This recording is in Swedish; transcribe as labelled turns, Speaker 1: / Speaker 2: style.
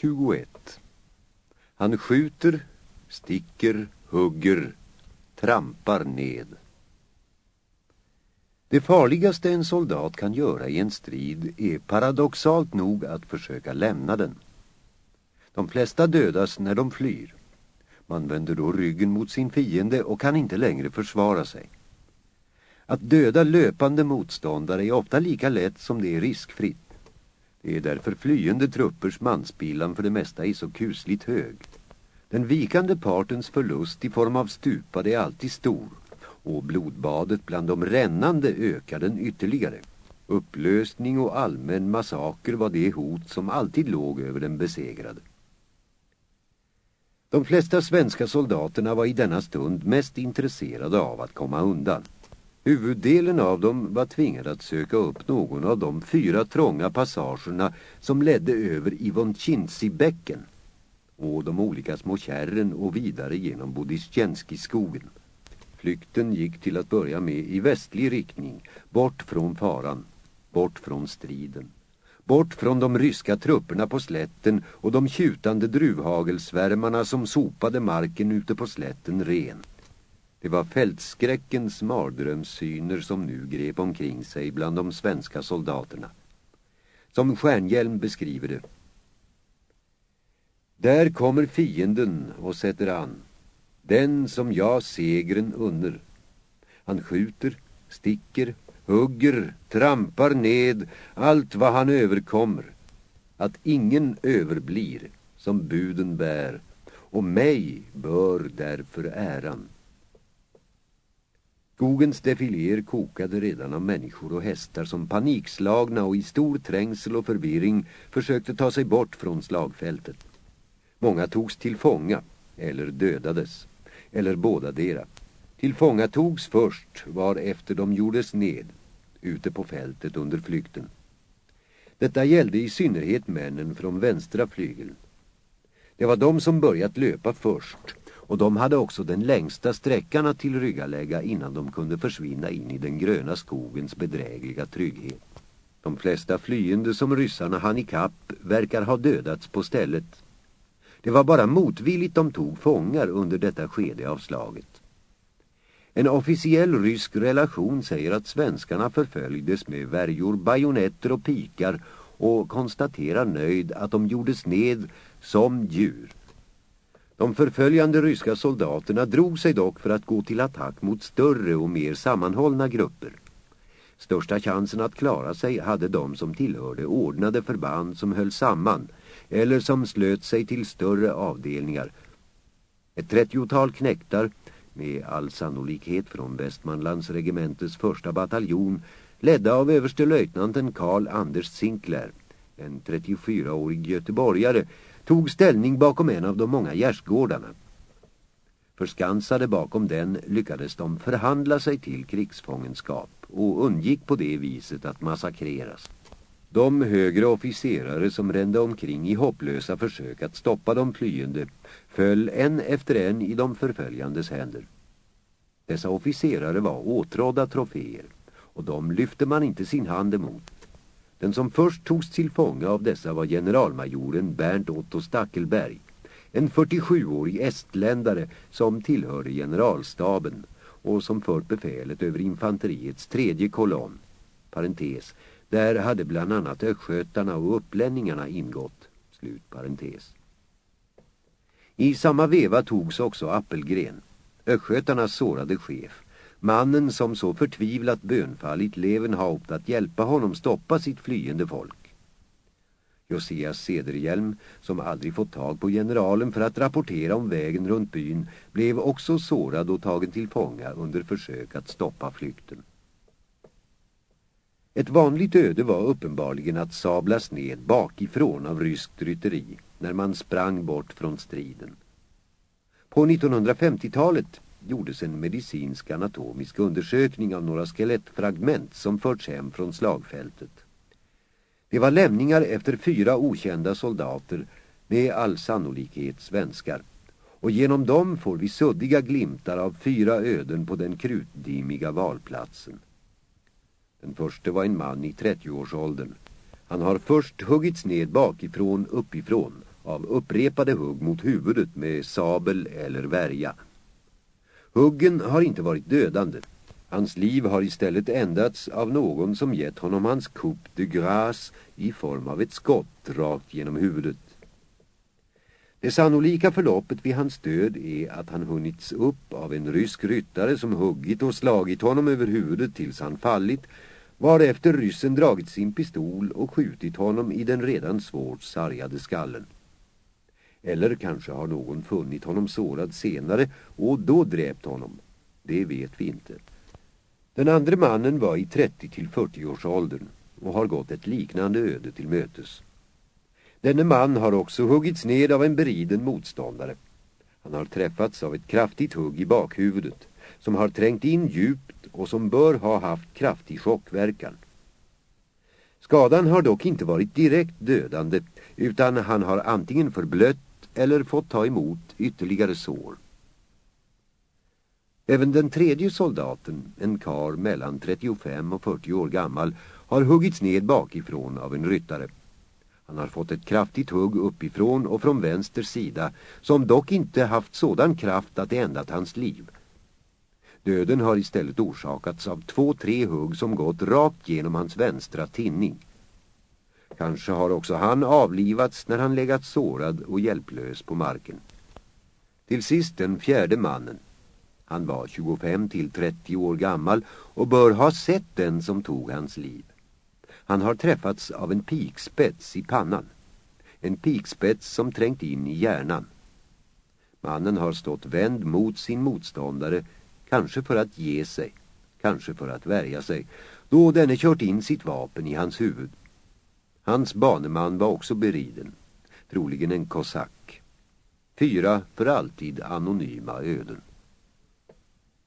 Speaker 1: 21. Han skjuter, sticker, hugger, trampar ned. Det farligaste en soldat kan göra i en strid är paradoxalt nog att försöka lämna den. De flesta dödas när de flyr. Man vänder då ryggen mot sin fiende och kan inte längre försvara sig. Att döda löpande motståndare är ofta lika lätt som det är riskfritt. Det är därför flyende truppers manspillan för det mesta är så kusligt hög. Den vikande partens förlust i form av stupade är alltid stor och blodbadet bland de rännande ökar den ytterligare. Upplösning och allmän massaker var det hot som alltid låg över den besegrade. De flesta svenska soldaterna var i denna stund mest intresserade av att komma undan. Huvuddelen av dem var tvingade att söka upp någon av de fyra trånga passagerna som ledde över Ivonchinsi-bäcken och de olika små kärren och vidare genom Bodistjenski-skogen. Flykten gick till att börja med i västlig riktning, bort från faran, bort från striden. Bort från de ryska trupperna på slätten och de tjutande druvhagelsvärmarna som sopade marken ute på slätten ren. Det var fältskräckens mardrömssyner som nu grep omkring sig bland de svenska soldaterna. Som Stjärnhjälm beskriver det. Där kommer fienden och sätter an. Den som jag segren unner. Han skjuter, sticker, hugger, trampar ned allt vad han överkommer. Att ingen överblir som buden bär och mig bör därför äran. Skogens defiléer kokade redan av människor och hästar som panikslagna och i stor trängsel och förvirring försökte ta sig bort från slagfältet. Många togs till fånga eller dödades, eller båda dera. Till fånga togs först var efter de gjordes ned, ute på fältet under flykten. Detta gällde i synnerhet männen från vänstra flygeln. Det var de som börjat löpa först och de hade också den längsta sträckan att tillryggalägga innan de kunde försvinna in i den gröna skogens bedrägliga trygghet. De flesta flyende som ryssarna hann i kapp verkar ha dödats på stället. Det var bara motvilligt de tog fångar under detta skede av slaget. En officiell rysk relation säger att svenskarna förföljdes med värjor, bajonetter och pikar och konstaterar nöjd att de gjordes ned som djur. De förföljande ryska soldaterna drog sig dock för att gå till attack mot större och mer sammanhållna grupper. Största chansen att klara sig hade de som tillhörde ordnade förband som höll samman eller som slöt sig till större avdelningar. Ett trettiotal knäktar, med all sannolikhet från Västmanlands regementets första bataljon, ledda av överstelöjtnanten Karl Anders Sinclair, en 34-årig göteborgare, tog ställning bakom en av de många gärsgårdarna. Förskansade bakom den lyckades de förhandla sig till krigsfångenskap och undgick på det viset att massakreras. De högre officerare som rände omkring i hopplösa försök att stoppa de flyende föll en efter en i de förföljandes händer. Dessa officerare var åtrådda troféer och de lyfte man inte sin hand emot. Den som först togs till fånga av dessa var generalmajoren Bernt Otto Stackelberg, en 47-årig estländare som tillhörde generalstaben och som fört befälet över infanteriets tredje kolonn. Parentes, där hade bland annat östgötarna och upplänningarna ingått. Slut parentes. I samma veva togs också Appelgren, östgötarnas sårade chef, mannen som så förtvivlat bönfallit Levenhaupt att hjälpa honom stoppa sitt flyende folk. Josias Sederhjelm, som aldrig fått tag på generalen för att rapportera om vägen runt byn, blev också sårad och tagen till fånga under försök att stoppa flykten. Ett vanligt öde var uppenbarligen att sablas ned bakifrån av ryskt rytteri när man sprang bort från striden. På 1950-talet gjordes en medicinsk anatomisk undersökning av några skelettfragment som förts hem från slagfältet. Det var lämningar efter fyra okända soldater, med all sannolikhet svenskar. Och genom dem får vi suddiga glimtar av fyra öden på den krutdimiga valplatsen. Den första var en man i 30-årsåldern. Han har först huggits ned bakifrån uppifrån av upprepade hugg mot huvudet med sabel eller värja. Huggen har inte varit dödande. Hans liv har istället ändats av någon som gett honom hans coup de grâce i form av ett skott rakt genom huvudet. Det sannolika förloppet vid hans död är att han hunnits upp av en rysk ryttare som huggit och slagit honom över huvudet tills han fallit, varefter ryssen dragit sin pistol och skjutit honom i den redan svårt sargade skallen. Eller kanske har någon funnit honom sårad senare och då dräpt honom. Det vet vi inte. Den andra mannen var i 30-40 års åldern och har gått ett liknande öde till mötes. Denne man har också huggits ned av en beriden motståndare. Han har träffats av ett kraftigt hugg i bakhuvudet som har trängt in djupt och som bör ha haft kraftig chockverkan. Skadan har dock inte varit direkt dödande utan han har antingen förblött eller fått ta emot ytterligare sår. Även den tredje soldaten, en kar mellan 35 och 40 år gammal, har huggits ned bakifrån av en ryttare. Han har fått ett kraftigt hugg uppifrån och från vänster sida som dock inte haft sådan kraft att det ändat hans liv. Döden har istället orsakats av två-tre hugg som gått rakt genom hans vänstra tinning. Kanske har också han avlivats när han legat sårad och hjälplös på marken. Till sist den fjärde mannen. Han var 25 till 30 år gammal och bör ha sett den som tog hans liv. Han har träffats av en pikspets i pannan. En pikspets som trängt in i hjärnan. Mannen har stått vänd mot sin motståndare, kanske för att ge sig, kanske för att värja sig, då denne kört in sitt vapen i hans huvud. Hans baneman var också beriden, troligen en kosack. Fyra för alltid anonyma öden.